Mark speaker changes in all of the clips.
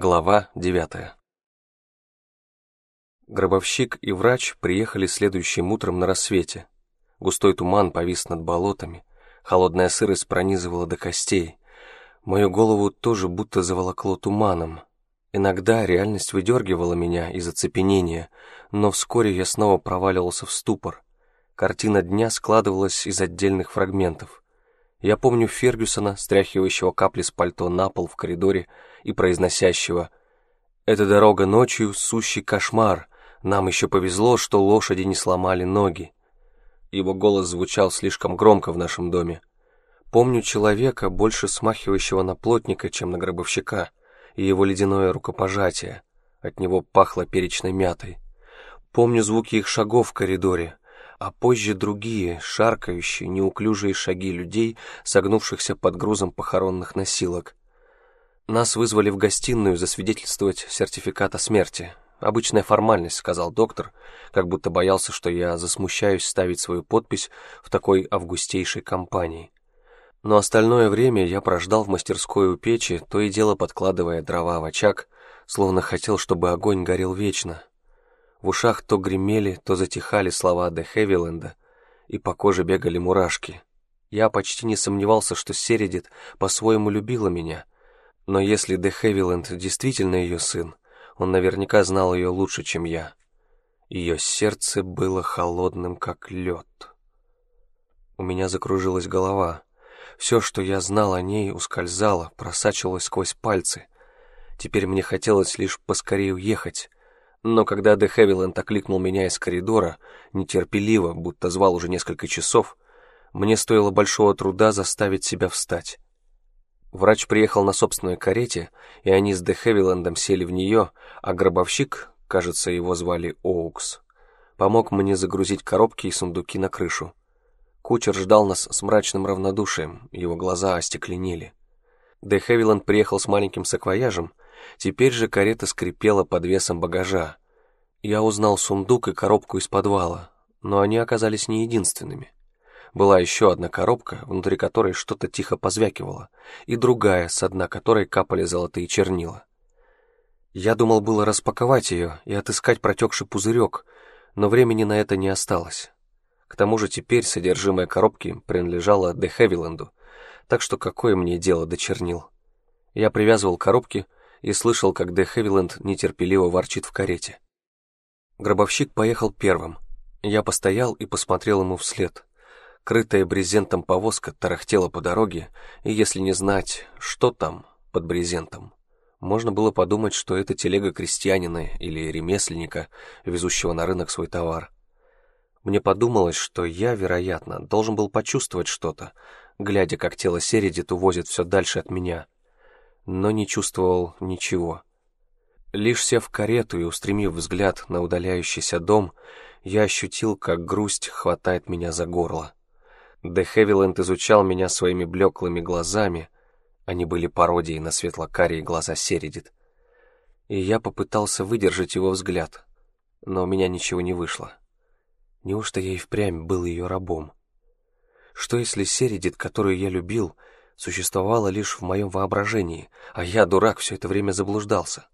Speaker 1: Глава девятая. Гробовщик и врач приехали следующим утром на рассвете. Густой туман повис над болотами, холодная сырость пронизывала до костей. Мою голову тоже будто заволокло туманом. Иногда реальность выдергивала меня из оцепенения, но вскоре я снова проваливался в ступор. Картина дня складывалась из отдельных фрагментов. Я помню Фергюсона, стряхивающего капли с пальто на пол в коридоре и произносящего «Эта дорога ночью — сущий кошмар, нам еще повезло, что лошади не сломали ноги». Его голос звучал слишком громко в нашем доме. Помню человека, больше смахивающего на плотника, чем на гробовщика, и его ледяное рукопожатие. От него пахло перечной мятой. Помню звуки их шагов в коридоре, а позже другие, шаркающие, неуклюжие шаги людей, согнувшихся под грузом похоронных носилок. Нас вызвали в гостиную засвидетельствовать сертификат о смерти. Обычная формальность, сказал доктор, как будто боялся, что я засмущаюсь ставить свою подпись в такой августейшей компании. Но остальное время я прождал в мастерской у печи, то и дело подкладывая дрова в очаг, словно хотел, чтобы огонь горел вечно, в ушах то гремели, то затихали слова Де Хевиленда, и по коже бегали мурашки. Я почти не сомневался, что Середит по-своему любила меня, но если Де Хевиленд действительно ее сын, он наверняка знал ее лучше, чем я. Ее сердце было холодным, как лед. У меня закружилась голова. Все, что я знал о ней, ускользало, просачивалось сквозь пальцы. Теперь мне хотелось лишь поскорее уехать, но когда Де Хевиленд окликнул меня из коридора, нетерпеливо, будто звал уже несколько часов, мне стоило большого труда заставить себя встать. Врач приехал на собственной карете, и они с Де Хевилендом сели в нее, а гробовщик, кажется, его звали Оукс, помог мне загрузить коробки и сундуки на крышу. Кучер ждал нас с мрачным равнодушием, его глаза остекленели. Де Хевиленд приехал с маленьким саквояжем, Теперь же карета скрипела под весом багажа. Я узнал сундук и коробку из подвала, но они оказались не единственными. Была еще одна коробка, внутри которой что-то тихо позвякивало, и другая, с дна которой капали золотые чернила. Я думал было распаковать ее и отыскать протекший пузырек, но времени на это не осталось. К тому же теперь содержимое коробки принадлежало Де Хевиленду, так что какое мне дело до чернил? Я привязывал коробки, и слышал, как Де Хевиленд нетерпеливо ворчит в карете. Гробовщик поехал первым. Я постоял и посмотрел ему вслед. Крытая брезентом повозка тарахтела по дороге, и если не знать, что там под брезентом, можно было подумать, что это телега крестьянина или ремесленника, везущего на рынок свой товар. Мне подумалось, что я, вероятно, должен был почувствовать что-то, глядя, как тело Середит увозит все дальше от меня — но не чувствовал ничего. Лишь сев в карету и устремив взгляд на удаляющийся дом, я ощутил, как грусть хватает меня за горло. Де Хевиленд изучал меня своими блеклыми глазами, они были пародией на светло-карие глаза Середит. И я попытался выдержать его взгляд, но у меня ничего не вышло. Неужто я и впрямь был ее рабом? Что если Середит, которую я любил, — существовало лишь в моем воображении, а я, дурак, все это время заблуждался.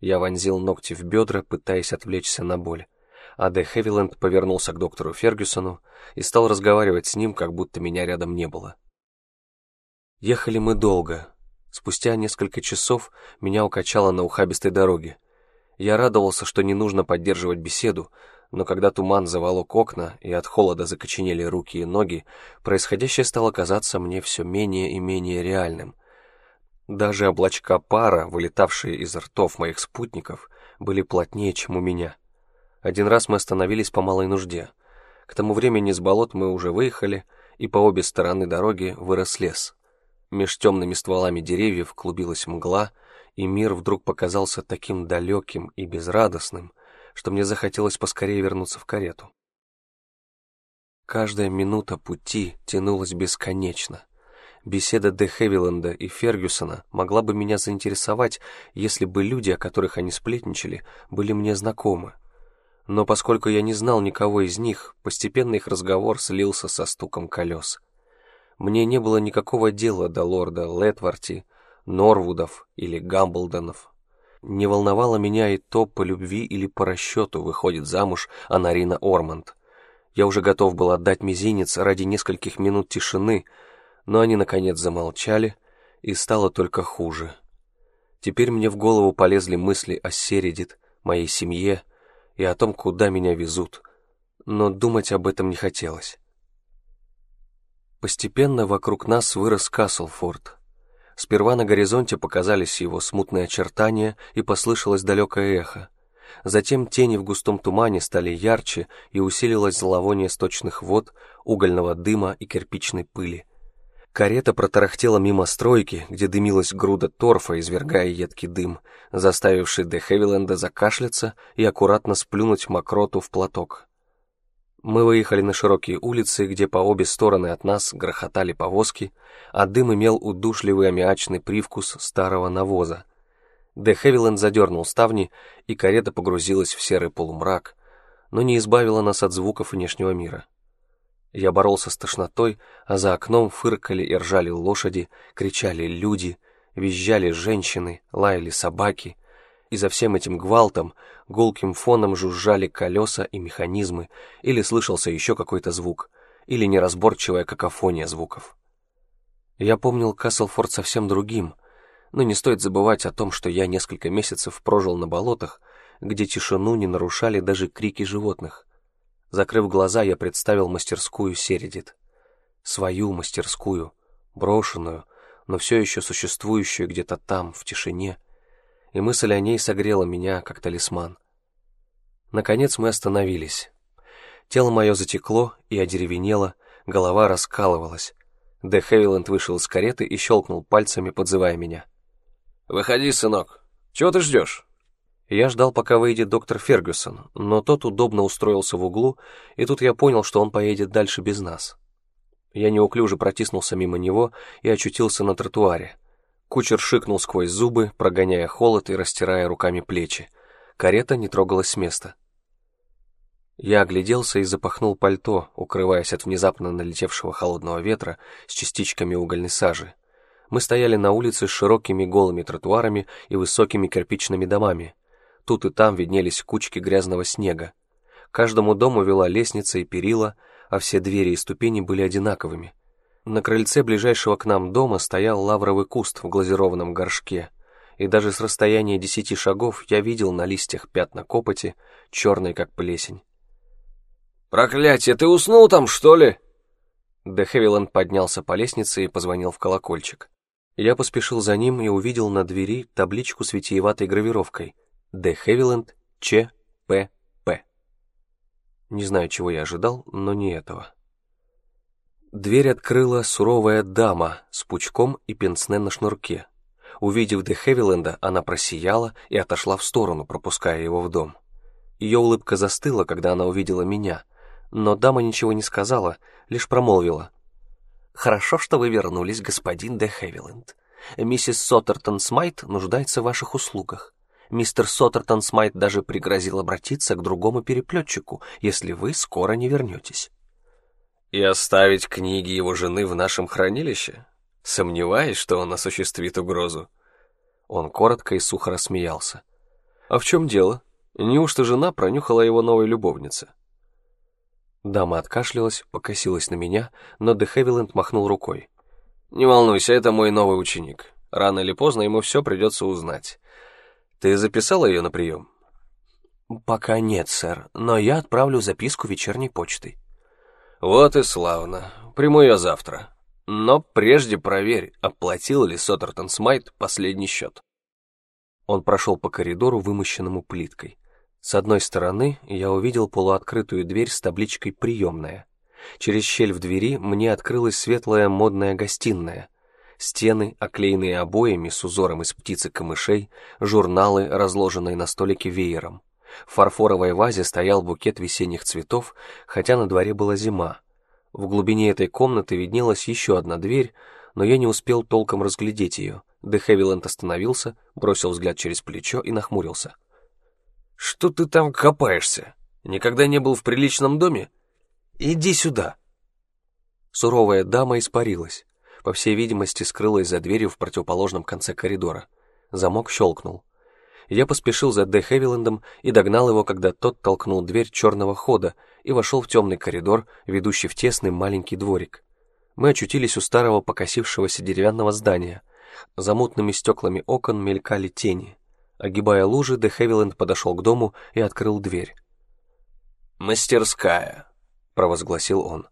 Speaker 1: Я вонзил ногти в бедра, пытаясь отвлечься на боль, а Де Хевиленд повернулся к доктору Фергюсону и стал разговаривать с ним, как будто меня рядом не было. Ехали мы долго. Спустя несколько часов меня укачало на ухабистой дороге. Я радовался, что не нужно поддерживать беседу, но когда туман заволок окна и от холода закоченели руки и ноги, происходящее стало казаться мне все менее и менее реальным. Даже облачка пара, вылетавшие из ртов моих спутников, были плотнее, чем у меня. Один раз мы остановились по малой нужде. К тому времени с болот мы уже выехали, и по обе стороны дороги вырос лес. Меж темными стволами деревьев клубилась мгла, и мир вдруг показался таким далеким и безрадостным, что мне захотелось поскорее вернуться в карету. Каждая минута пути тянулась бесконечно. Беседа Де Хевиленда и Фергюсона могла бы меня заинтересовать, если бы люди, о которых они сплетничали, были мне знакомы. Но поскольку я не знал никого из них, постепенно их разговор слился со стуком колес. Мне не было никакого дела до лорда Летварти, Норвудов или Гамблдонов. Не волновало меня и то, по любви или по расчету выходит замуж Анарина Орманд. Я уже готов был отдать мизинец ради нескольких минут тишины, но они, наконец, замолчали, и стало только хуже. Теперь мне в голову полезли мысли о Середит, моей семье и о том, куда меня везут, но думать об этом не хотелось. Постепенно вокруг нас вырос Каслфорд. Сперва на горизонте показались его смутные очертания и послышалось далекое эхо. Затем тени в густом тумане стали ярче и усилилось зловоние сточных вод, угольного дыма и кирпичной пыли. Карета протарахтела мимо стройки, где дымилась груда торфа, извергая едкий дым, заставивший Де Хевиленда закашляться и аккуратно сплюнуть мокроту в платок. Мы выехали на широкие улицы, где по обе стороны от нас грохотали повозки, а дым имел удушливый аммиачный привкус старого навоза. Де Хевиленд задернул ставни, и карета погрузилась в серый полумрак, но не избавила нас от звуков внешнего мира. Я боролся с тошнотой, а за окном фыркали и ржали лошади, кричали люди, визжали женщины, лаяли собаки — и за всем этим гвалтом, гулким фоном жужжали колеса и механизмы, или слышался еще какой-то звук, или неразборчивая какофония звуков. Я помнил Каслфорд совсем другим, но не стоит забывать о том, что я несколько месяцев прожил на болотах, где тишину не нарушали даже крики животных. Закрыв глаза, я представил мастерскую Середит. Свою мастерскую, брошенную, но все еще существующую где-то там, в тишине, и мысль о ней согрела меня, как талисман. Наконец мы остановились. Тело мое затекло и одеревенело, голова раскалывалась. Де Хевиленд вышел из кареты и щелкнул пальцами, подзывая меня.
Speaker 2: «Выходи, сынок. Чего ты ждешь?»
Speaker 1: Я ждал, пока выйдет доктор Фергюсон, но тот удобно устроился в углу, и тут я понял, что он поедет дальше без нас. Я неуклюже протиснулся мимо него и очутился на тротуаре. Кучер шикнул сквозь зубы, прогоняя холод и растирая руками плечи. Карета не трогалась с места. Я огляделся и запахнул пальто, укрываясь от внезапно налетевшего холодного ветра с частичками угольной сажи. Мы стояли на улице с широкими голыми тротуарами и высокими кирпичными домами. Тут и там виднелись кучки грязного снега. Каждому дому вела лестница и перила, а все двери и ступени были одинаковыми — на крыльце ближайшего к нам дома стоял лавровый куст в глазированном горшке, и даже с расстояния десяти шагов я видел на листьях пятна копоти, черные как плесень.
Speaker 2: «Проклятие, ты уснул там, что ли?»
Speaker 1: Де Хевиланд поднялся по лестнице и позвонил в колокольчик. Я поспешил за ним и увидел на двери табличку с витиеватой гравировкой «Де Хевиланд Ч. П. П». Не знаю, чего я ожидал, но не этого. Дверь открыла суровая дама с пучком и пенсне на шнурке. Увидев Де Хевиленда, она просияла и отошла в сторону, пропуская его в дом. Ее улыбка застыла, когда она увидела меня, но дама ничего не сказала, лишь промолвила. «Хорошо, что вы вернулись, господин Де Хевиленд. Миссис Соттертон Смайт нуждается в ваших услугах. Мистер Соттертон Смайт даже пригрозил обратиться к другому переплетчику, если вы скоро не вернетесь».
Speaker 2: И оставить книги его жены в нашем хранилище? Сомневаюсь, что он осуществит угрозу.
Speaker 1: Он коротко и сухо рассмеялся. А в чем дело? Неужто жена пронюхала его новой любовнице? Дама откашлялась, покосилась на меня, но Де Хевиленд махнул рукой.
Speaker 2: «Не волнуйся, это мой новый ученик. Рано или поздно ему все придется узнать. Ты записала ее на прием?»
Speaker 1: «Пока нет, сэр, но я отправлю записку вечерней почтой».
Speaker 2: Вот и славно. Приму ее завтра. Но прежде проверь, оплатил ли Соттертон Смайт последний счет.
Speaker 1: Он прошел по коридору, вымощенному плиткой. С одной стороны я увидел полуоткрытую дверь с табличкой «Приемная». Через щель в двери мне открылась светлая модная гостиная. Стены, оклеенные обоями с узором из птиц и камышей, журналы, разложенные на столике веером. В фарфоровой вазе стоял букет весенних цветов, хотя на дворе была зима. В глубине этой комнаты виднелась еще одна дверь, но я не успел толком разглядеть ее. Де Хевиленд остановился, бросил взгляд через плечо и нахмурился.
Speaker 2: «Что ты там копаешься? Никогда не был в приличном доме? Иди сюда!»
Speaker 1: Суровая дама испарилась. по всей видимости, скрылась за дверью в противоположном конце коридора. Замок щелкнул. Я поспешил за Де Хевиландом и догнал его, когда тот толкнул дверь черного хода и вошел в темный коридор, ведущий в тесный маленький дворик. Мы очутились у старого покосившегося деревянного здания. За мутными стеклами окон мелькали тени. Огибая лужи, Де Хевиленд подошел к дому и открыл дверь.
Speaker 2: «Мастерская», — провозгласил он.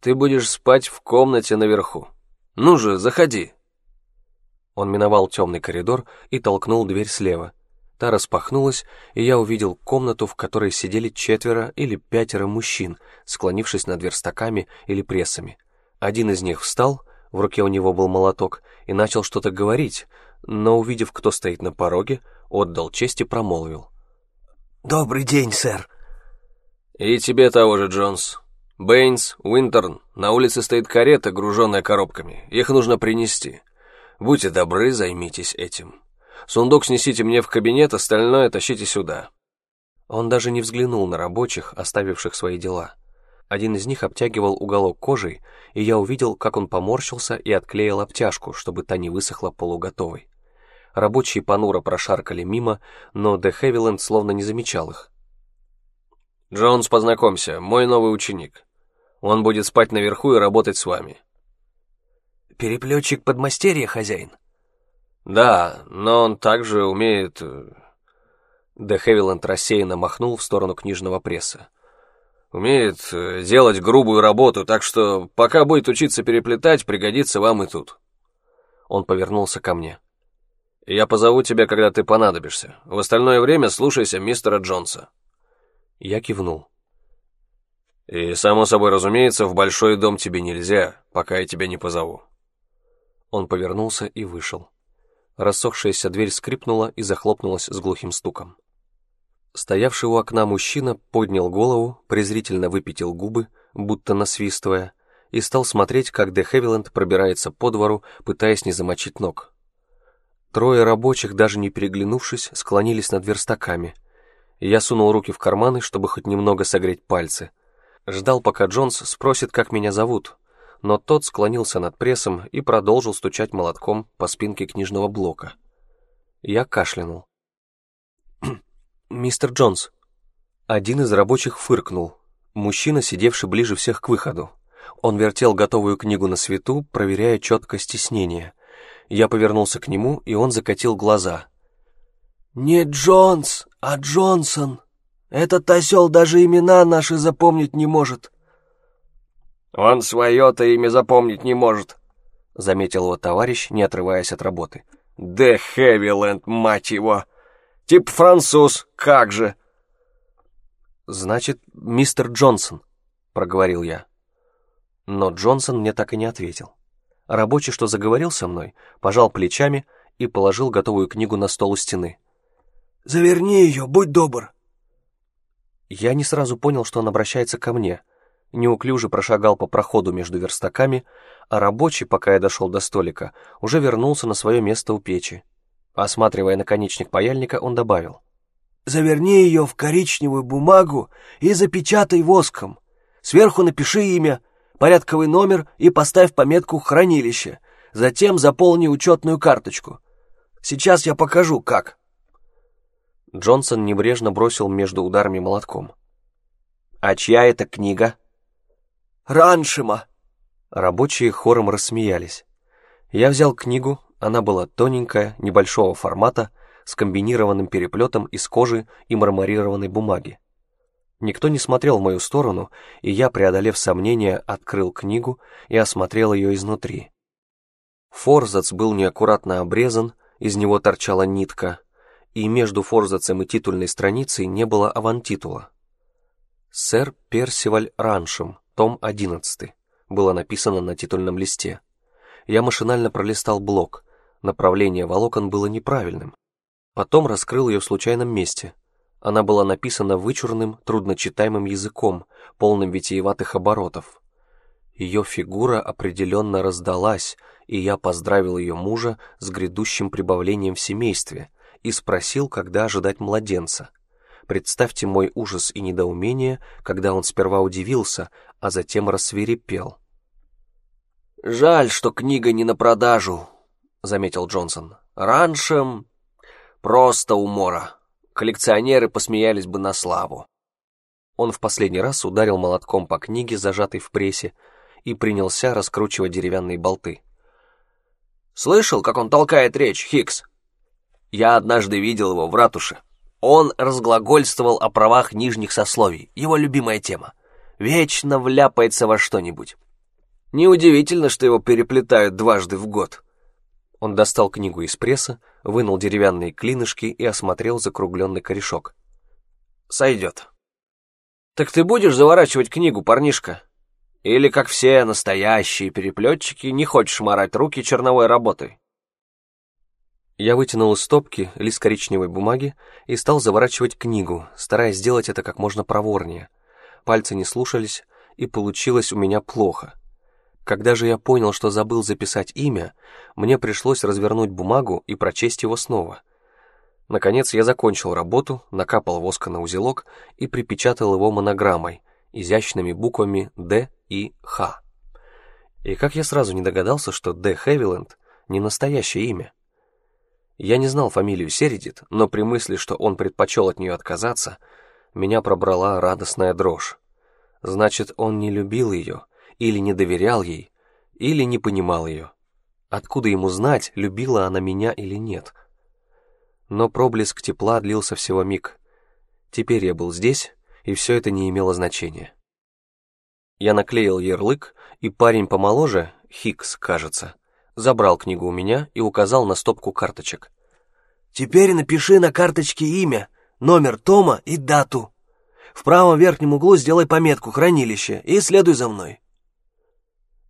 Speaker 2: «Ты будешь спать в комнате наверху. Ну же, заходи».
Speaker 1: Он миновал темный коридор и толкнул дверь слева. Та распахнулась, и я увидел комнату, в которой сидели четверо или пятеро мужчин, склонившись над верстаками или прессами. Один из них встал, в руке у него был молоток, и начал что-то говорить, но, увидев, кто стоит на пороге, отдал честь и промолвил.
Speaker 3: «Добрый день, сэр».
Speaker 2: «И тебе того же, Джонс. Бэйнс, Уинтерн, на улице стоит карета, груженная коробками. Их нужно принести. Будьте добры, займитесь этим. Сундук снесите мне в кабинет, остальное тащите сюда».
Speaker 1: Он даже не взглянул на рабочих, оставивших свои дела. Один из них обтягивал уголок кожей, и я увидел, как он поморщился и отклеил обтяжку, чтобы та не высохла полуготовой. Рабочие понуро прошаркали мимо, но Де Хевиленд словно не замечал их.
Speaker 2: «Джонс, познакомься, мой новый ученик. Он будет спать наверху и работать с вами.
Speaker 3: Переплетчик подмастерья, хозяин?
Speaker 2: Да, но он также умеет... Э,
Speaker 1: Де Хевиланд рассеянно махнул в сторону книжного пресса.
Speaker 2: Умеет э, делать грубую работу, так что пока будет учиться переплетать, пригодится вам и тут.
Speaker 1: Он повернулся ко мне.
Speaker 2: Я позову тебя, когда ты понадобишься. В остальное время слушайся мистера Джонса.
Speaker 1: Я кивнул.
Speaker 2: И, само собой разумеется, в большой дом тебе нельзя, пока я тебя не позову.
Speaker 1: Он повернулся и вышел. Рассохшаяся дверь скрипнула и захлопнулась с глухим стуком. Стоявший у окна мужчина поднял голову, презрительно выпятил губы, будто насвистывая, и стал смотреть, как Де Хевиленд пробирается по двору, пытаясь не замочить ног. Трое рабочих, даже не переглянувшись, склонились над верстаками. Я сунул руки в карманы, чтобы хоть немного согреть пальцы. Ждал, пока Джонс спросит, как меня зовут, но тот склонился над прессом и продолжил стучать молотком по спинке книжного блока. Я кашлянул. «Мистер Джонс». Один из рабочих фыркнул. Мужчина, сидевший ближе всех к выходу. Он вертел готовую книгу на свету, проверяя четкость стеснения. Я повернулся к нему, и он закатил глаза.
Speaker 3: «Не Джонс, а Джонсон. Этот осел даже имена наши запомнить не может».
Speaker 2: «Он свое-то имя запомнить не может», —
Speaker 1: заметил его товарищ, не отрываясь от работы.
Speaker 2: «Де Хэвиленд, мать его! Тип француз, как же!»
Speaker 1: «Значит, мистер Джонсон», — проговорил я. Но Джонсон мне так и не ответил. Рабочий, что заговорил со мной, пожал плечами и положил готовую книгу на стол у стены.
Speaker 3: «Заверни ее, будь добр».
Speaker 1: Я не сразу понял, что он обращается ко мне — неуклюже прошагал по проходу между верстаками, а рабочий, пока я дошел до столика, уже вернулся на свое место у печи. Осматривая наконечник паяльника, он добавил.
Speaker 3: «Заверни ее в коричневую бумагу и запечатай воском. Сверху напиши имя, порядковый номер и поставь пометку «Хранилище». Затем заполни учетную карточку. Сейчас я покажу, как».
Speaker 1: Джонсон небрежно бросил между ударами молотком. «А чья это книга?»
Speaker 3: Раншима!»
Speaker 1: Рабочие хором рассмеялись. Я взял книгу, она была тоненькая, небольшого формата, с комбинированным переплетом из кожи и марморированной бумаги. Никто не смотрел в мою сторону, и я, преодолев сомнения, открыл книгу и осмотрел ее изнутри. Форзац был неаккуратно обрезан, из него торчала нитка, и между форзацем и титульной страницей не было авантитула. Сэр Персиваль Раншем, том 11, было написано на титульном листе. Я машинально пролистал блок, направление волокон было неправильным. Потом раскрыл ее в случайном месте. Она была написана вычурным, трудночитаемым языком, полным витиеватых оборотов. Ее фигура определенно раздалась, и я поздравил ее мужа с грядущим прибавлением в семействе и спросил, когда ожидать младенца — Представьте мой ужас и недоумение, когда он сперва удивился, а затем рассверепел.
Speaker 3: «Жаль, что книга не на продажу», — заметил Джонсон. «Раньше просто умора. Коллекционеры посмеялись бы на славу».
Speaker 1: Он в последний раз ударил молотком по книге, зажатой в прессе, и принялся раскручивать деревянные болты.
Speaker 3: «Слышал, как он толкает речь, Хикс? Я однажды видел его в ратуше. Он разглагольствовал о правах нижних сословий, его любимая тема. Вечно вляпается во что-нибудь. Неудивительно, что его переплетают дважды в год».
Speaker 1: Он достал книгу из пресса, вынул деревянные клинышки и осмотрел закругленный корешок.
Speaker 3: «Сойдет». «Так ты будешь заворачивать книгу, парнишка?» Или, как все настоящие переплетчики, не хочешь морать руки черновой работой?
Speaker 1: Я вытянул из стопки лист коричневой бумаги и стал заворачивать книгу, стараясь сделать это как можно проворнее. Пальцы не слушались, и получилось у меня плохо. Когда же я понял, что забыл записать имя, мне пришлось развернуть бумагу и прочесть его снова. Наконец я закончил работу, накапал воска на узелок и припечатал его монограммой, изящными буквами «Д» и Х. И как я сразу не догадался, что Д. Хевиленд не настоящее имя. Я не знал фамилию Середит, но при мысли, что он предпочел от нее отказаться, меня пробрала радостная дрожь. Значит, он не любил ее, или не доверял ей, или не понимал ее. Откуда ему знать, любила она меня или нет? Но проблеск тепла длился всего миг. Теперь я был здесь, и все это не имело значения. Я наклеил ярлык, и парень помоложе, Хикс, кажется, забрал книгу у меня и указал на стопку карточек.
Speaker 3: «Теперь напиши на карточке имя, номер тома и дату. В правом верхнем углу сделай пометку «Хранилище» и следуй за мной».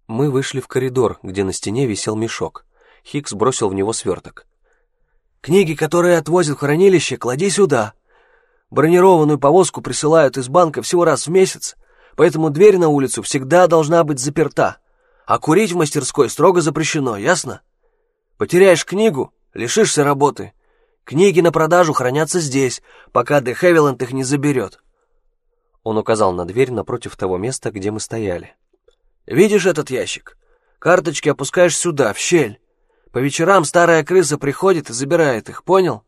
Speaker 1: Мы вышли в коридор, где на стене висел мешок. Хикс бросил в него сверток.
Speaker 3: «Книги, которые отвозят в хранилище, клади сюда. Бронированную повозку присылают из банка всего раз в месяц, поэтому дверь на улицу всегда должна быть заперта, а курить в мастерской строго запрещено, ясно? Потеряешь книгу — лишишься работы. Книги на продажу хранятся здесь, пока Де Хевиланд их не заберет.
Speaker 1: Он указал на дверь напротив того места, где мы стояли.
Speaker 3: «Видишь этот ящик? Карточки опускаешь сюда, в щель. По вечерам старая крыса приходит и забирает их, понял?»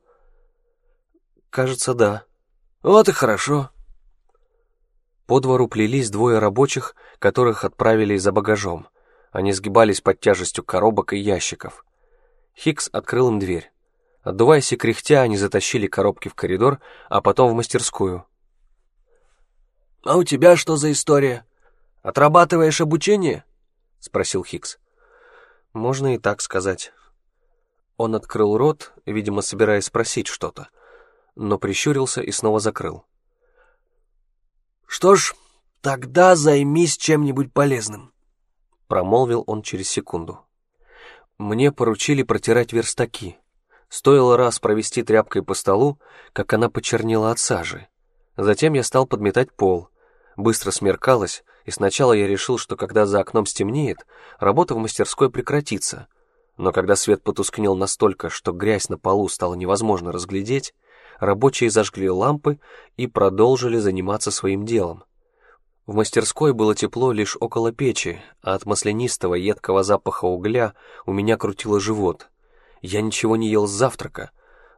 Speaker 1: «Кажется, да».
Speaker 3: «Вот и хорошо.
Speaker 1: По двору плелись двое рабочих, которых отправили за багажом. Они сгибались под тяжестью коробок и ящиков. Хикс открыл им дверь. Отдуваясь и кряхтя, они затащили коробки в коридор, а потом в мастерскую.
Speaker 3: «А у тебя что за история? Отрабатываешь обучение?» — спросил Хикс.
Speaker 1: «Можно и так сказать». Он открыл рот, видимо, собираясь спросить что-то, но прищурился и снова закрыл.
Speaker 3: «Что ж, тогда займись чем-нибудь полезным», — промолвил он через секунду.
Speaker 1: Мне поручили протирать верстаки. Стоило раз провести тряпкой по столу, как она почернела от сажи. Затем я стал подметать пол. Быстро смеркалось, и сначала я решил, что когда за окном стемнеет, работа в мастерской прекратится. Но когда свет потускнел настолько, что грязь на полу стало невозможно разглядеть, рабочие зажгли лампы и продолжили заниматься своим делом. В мастерской было тепло лишь около печи, а от маслянистого едкого запаха угля у меня крутило живот. Я ничего не ел с завтрака,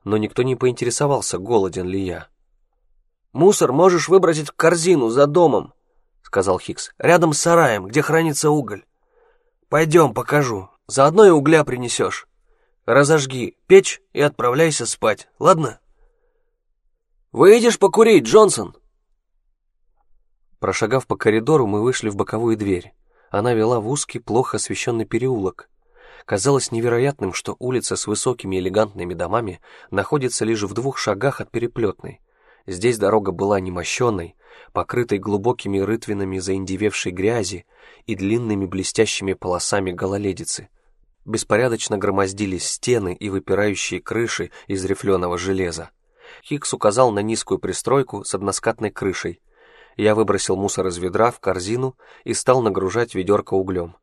Speaker 1: но никто не поинтересовался, голоден ли я.
Speaker 3: «Мусор можешь выбросить в корзину за домом», — сказал Хикс, — «рядом с сараем, где хранится уголь. Пойдем, покажу, заодно и угля принесешь. Разожги печь и отправляйся спать, ладно?» «Выйдешь покурить, Джонсон?»
Speaker 1: Прошагав по коридору, мы вышли в боковую дверь. Она вела в узкий, плохо освещенный переулок. Казалось невероятным, что улица с высокими элегантными домами находится лишь в двух шагах от переплетной. Здесь дорога была немощенной, покрытой глубокими рытвинами заиндевевшей грязи и длинными блестящими полосами гололедицы. Беспорядочно громоздились стены и выпирающие крыши из рифленого железа. Хикс указал на низкую пристройку с односкатной крышей. Я выбросил мусор из ведра в корзину и стал нагружать ведерко углем.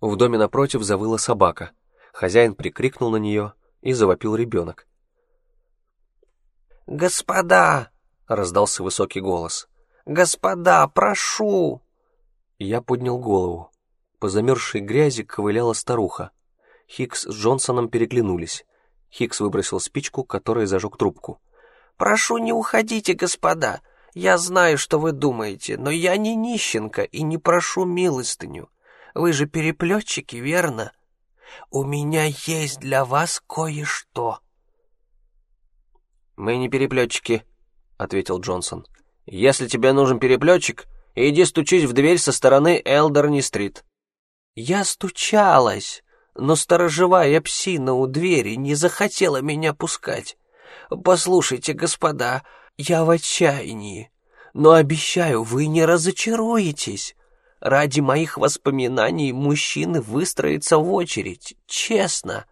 Speaker 1: В доме напротив завыла собака. Хозяин прикрикнул на нее, и завопил ребенок.
Speaker 3: «Господа!» — раздался высокий голос. «Господа, прошу!»
Speaker 1: Я поднял голову. По замерзшей грязи ковыляла старуха. Хикс с Джонсоном переглянулись. Хикс выбросил спичку, которая зажег трубку.
Speaker 4: «Прошу, не уходите, господа. Я знаю, что вы думаете, но я не нищенка и не прошу милостыню. Вы же переплетчики, верно? У меня есть для вас кое-что».
Speaker 2: «Мы не переплетчики», — ответил Джонсон. «Если тебе нужен переплетчик, иди стучись в дверь со стороны Элдерни-стрит».
Speaker 4: «Я стучалась, но сторожевая псина у двери не захотела меня пускать. Послушайте, господа, я в отчаянии, но обещаю, вы не разочаруетесь. Ради моих воспоминаний мужчины выстроятся в очередь, честно».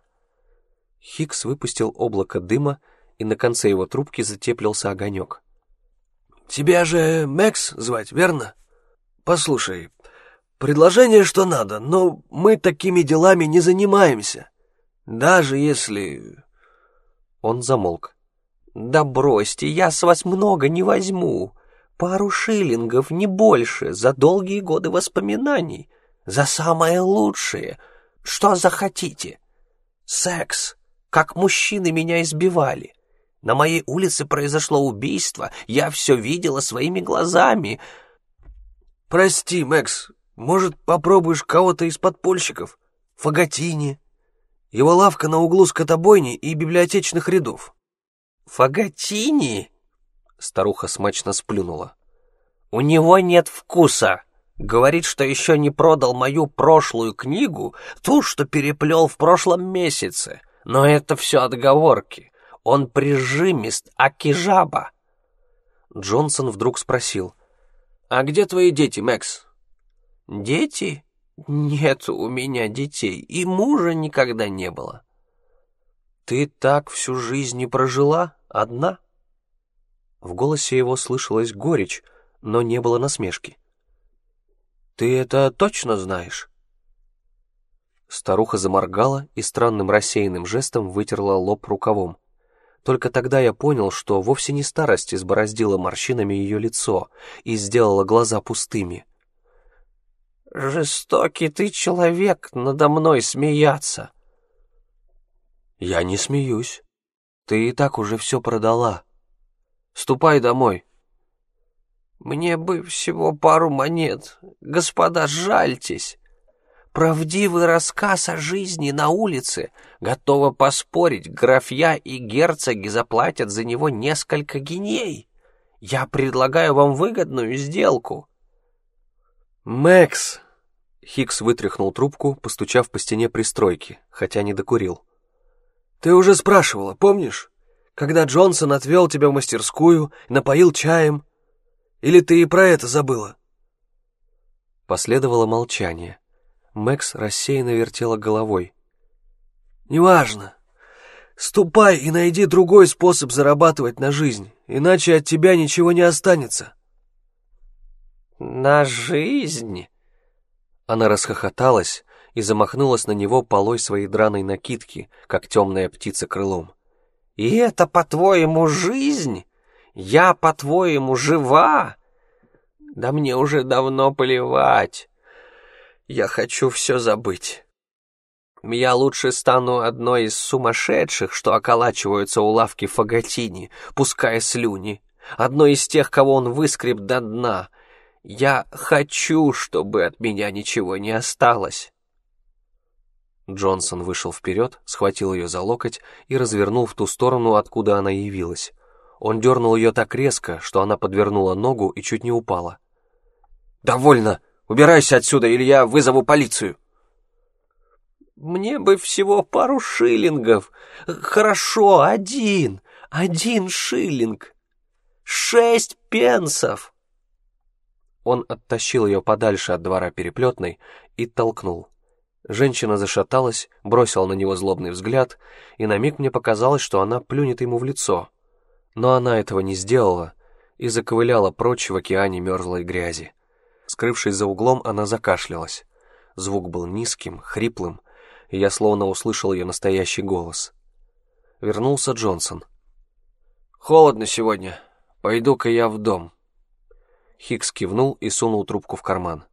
Speaker 1: Хикс выпустил облако дыма, и на конце его трубки затеплился огонек.
Speaker 3: «Тебя же Мэкс звать, верно? Послушай, предложение что надо, но мы такими делами не занимаемся. Даже если...»
Speaker 1: Он замолк.
Speaker 4: «Да бросьте, я с вас много не возьму. Пару шиллингов, не больше, за долгие годы воспоминаний. За самое лучшее. Что захотите? Секс. Как мужчины меня избивали. На моей улице произошло убийство, я все видела своими глазами.
Speaker 3: Прости, Мэкс, может, попробуешь кого-то из подпольщиков? Фаготини. Его лавка на углу скотобойни и библиотечных рядов.
Speaker 4: Фаготини?
Speaker 1: Старуха смачно сплюнула.
Speaker 4: У него нет вкуса. Говорит, что еще не продал мою прошлую книгу, ту, что переплел в прошлом месяце. Но это все отговорки. Он прижимист, акижаба.
Speaker 1: Джонсон вдруг спросил.
Speaker 2: «А где твои дети, Мэкс?»
Speaker 4: «Дети? Нет у меня детей, и мужа никогда не было».
Speaker 1: «Ты так всю жизнь не прожила? Одна?» В голосе его слышалась горечь, но не было насмешки. «Ты это точно знаешь?» Старуха заморгала и странным рассеянным жестом вытерла лоб рукавом. Только тогда я понял, что вовсе не старость избороздила морщинами ее лицо и сделала глаза пустыми.
Speaker 4: «Жестокий ты человек надо мной смеяться!»
Speaker 1: «Я не смеюсь. Ты и так уже все продала.
Speaker 2: Ступай домой».
Speaker 4: «Мне бы всего пару монет. Господа, жальтесь!» Правдивый рассказ о жизни на улице. Готова поспорить, графья и герцоги заплатят за него несколько геней. Я предлагаю вам выгодную сделку.
Speaker 3: Мэкс!
Speaker 1: Хикс вытряхнул трубку, постучав по стене пристройки, хотя не докурил.
Speaker 3: Ты уже спрашивала, помнишь? Когда Джонсон отвел тебя в мастерскую, напоил чаем. Или ты и про это забыла?
Speaker 1: Последовало молчание. Мэкс рассеянно вертела головой.
Speaker 3: «Неважно. Ступай и найди другой способ зарабатывать на жизнь, иначе от тебя ничего не останется».
Speaker 4: «На жизнь?»
Speaker 1: Она расхохоталась и замахнулась на него полой своей драной накидки, как темная птица крылом.
Speaker 4: «И это, по-твоему, жизнь? Я, по-твоему, жива? Да мне уже давно плевать. Я хочу все забыть. Я лучше стану одной из сумасшедших, что околачиваются у лавки Фаготини, пуская слюни. Одной из тех, кого он выскреб до дна. Я хочу, чтобы от меня ничего не осталось.
Speaker 1: Джонсон вышел вперед, схватил ее за локоть и развернул в ту сторону, откуда она явилась. Он дернул ее так резко, что она подвернула ногу и чуть не упала.
Speaker 2: «Довольно!» Убирайся отсюда, или я вызову полицию.
Speaker 4: Мне бы всего пару шиллингов. Хорошо, один. Один шиллинг. Шесть пенсов.
Speaker 1: Он оттащил ее подальше от двора переплетной и толкнул. Женщина зашаталась, бросила на него злобный взгляд, и на миг мне показалось, что она плюнет ему в лицо. Но она этого не сделала и заковыляла прочь в океане мерзлой грязи. Скрывшись за углом, она закашлялась. Звук был низким, хриплым, и я словно услышал ее настоящий голос. Вернулся Джонсон.
Speaker 2: «Холодно сегодня. Пойду-ка я в дом».
Speaker 1: Хикс кивнул и сунул трубку в карман.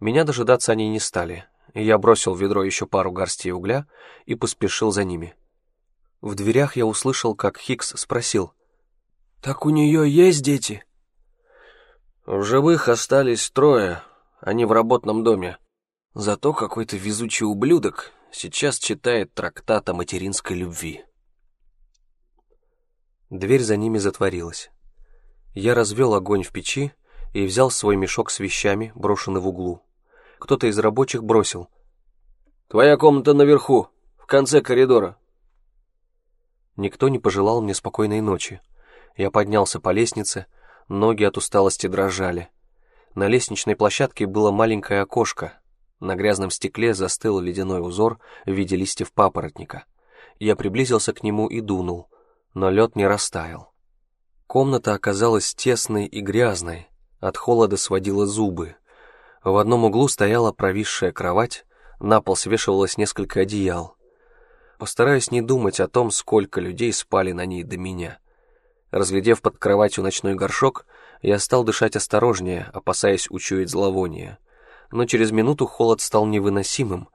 Speaker 1: Меня дожидаться они не стали. Я бросил в ведро еще пару горстей угля и поспешил за ними. В дверях я услышал, как Хикс спросил.
Speaker 3: «Так у нее есть дети?»
Speaker 2: «В живых остались трое, они в работном доме.
Speaker 1: Зато какой-то везучий ублюдок сейчас читает трактат о материнской любви». Дверь за ними затворилась. Я развел огонь в печи и взял свой мешок с вещами, брошенный в углу. Кто-то из рабочих бросил.
Speaker 2: «Твоя комната наверху, в конце коридора».
Speaker 1: Никто не пожелал мне спокойной ночи. Я поднялся по лестнице, ноги от усталости дрожали. На лестничной площадке было маленькое окошко. На грязном стекле застыл ледяной узор в виде листьев папоротника. Я приблизился к нему и дунул, но лед не растаял. Комната оказалась тесной и грязной, от холода сводила зубы. В одном углу стояла провисшая кровать, на пол свешивалось несколько одеял. Постараюсь не думать о том, сколько людей спали на ней до меня. Разглядев под кроватью ночной горшок, я стал дышать осторожнее, опасаясь учуять зловоние. Но через минуту холод стал невыносимым,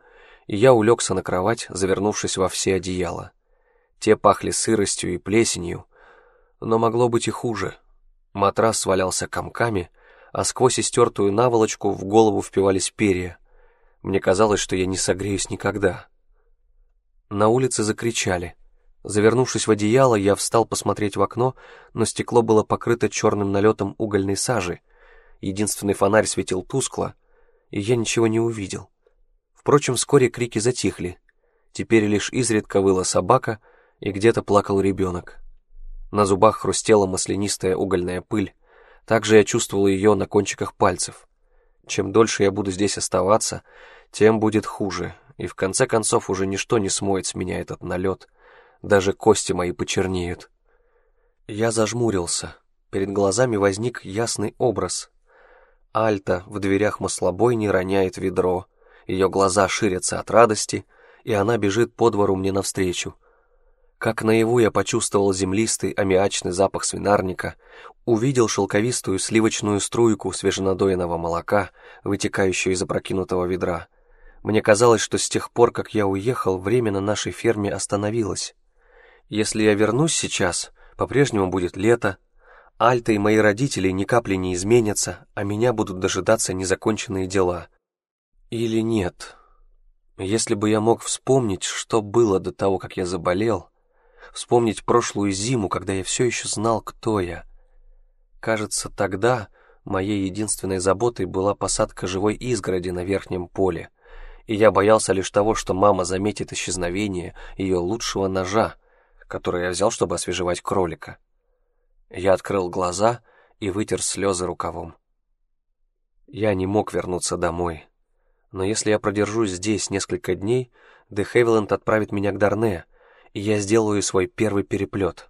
Speaker 1: и я улегся на кровать, завернувшись во все одеяла. Те пахли сыростью и плесенью, но могло быть и хуже. Матрас свалялся комками, а сквозь истертую наволочку в голову впивались перья. Мне казалось, что я не согреюсь никогда. На улице закричали. Завернувшись в одеяло, я встал посмотреть в окно, но стекло было покрыто черным налетом угольной сажи. Единственный фонарь светил тускло, и я ничего не увидел. Впрочем, вскоре крики затихли. Теперь лишь изредка выла собака, и где-то плакал ребенок. На зубах хрустела маслянистая угольная пыль. Также я чувствовал ее на кончиках пальцев. Чем дольше я буду здесь оставаться, тем будет хуже, и в конце концов уже ничто не смоет с меня этот налет. Даже кости мои почернеют. Я зажмурился. Перед глазами возник ясный образ. Альта в дверях маслобойни роняет ведро. Ее глаза ширятся от радости, и она бежит по двору мне навстречу. Как наяву я почувствовал землистый аммиачный запах свинарника, увидел шелковистую сливочную струйку свеженадоенного молока, вытекающую из опрокинутого ведра. Мне казалось, что с тех пор, как я уехал, время на нашей ферме остановилось. Если я вернусь сейчас, по-прежнему будет лето, Альта и мои родители ни капли не изменятся, а меня будут дожидаться незаконченные дела. Или нет. Если бы я мог вспомнить, что было до того, как я заболел, вспомнить прошлую зиму, когда я все еще знал, кто я. Кажется, тогда моей единственной заботой была посадка живой изгороди на верхнем поле, и я боялся лишь того, что мама заметит исчезновение ее лучшего ножа, который я взял, чтобы освежевать кролика. Я открыл глаза и вытер слезы рукавом. Я не мог вернуться домой, но если я продержусь здесь несколько дней, Де Хевиленд отправит меня к Дарне — и я сделаю свой первый переплет.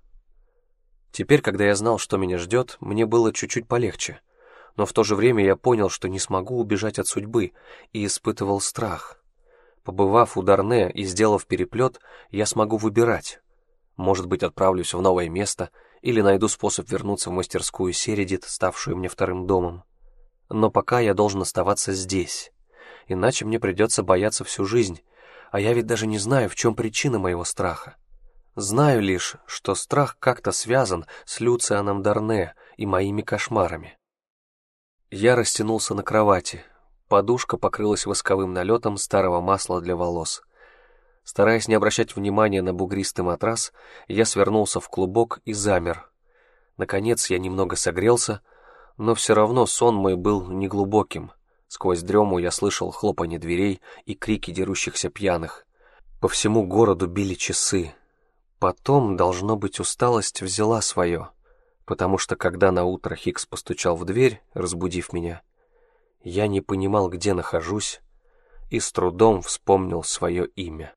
Speaker 1: Теперь, когда я знал, что меня ждет, мне было чуть-чуть полегче. Но в то же время я понял, что не смогу убежать от судьбы, и испытывал страх. Побывав у Дарне и сделав переплет, я смогу выбирать. Может быть, отправлюсь в новое место или найду способ вернуться в мастерскую Середит, ставшую мне вторым домом. Но пока я должен оставаться здесь. Иначе мне придется бояться всю жизнь, а я ведь даже не знаю, в чем причина моего страха. Знаю лишь, что страх как-то связан с Люцианом Дарне и моими кошмарами. Я растянулся на кровати. Подушка покрылась восковым налетом старого масла для волос. Стараясь не обращать внимания на бугристый матрас, я свернулся в клубок и замер. Наконец я немного согрелся, но все равно сон мой был неглубоким. Сквозь дрему я слышал хлопанье дверей и крики дерущихся пьяных. По всему городу били часы. Потом, должно быть, усталость взяла свое, потому что когда на утро Хикс постучал в дверь, разбудив меня, я не понимал, где нахожусь, и с трудом вспомнил свое имя.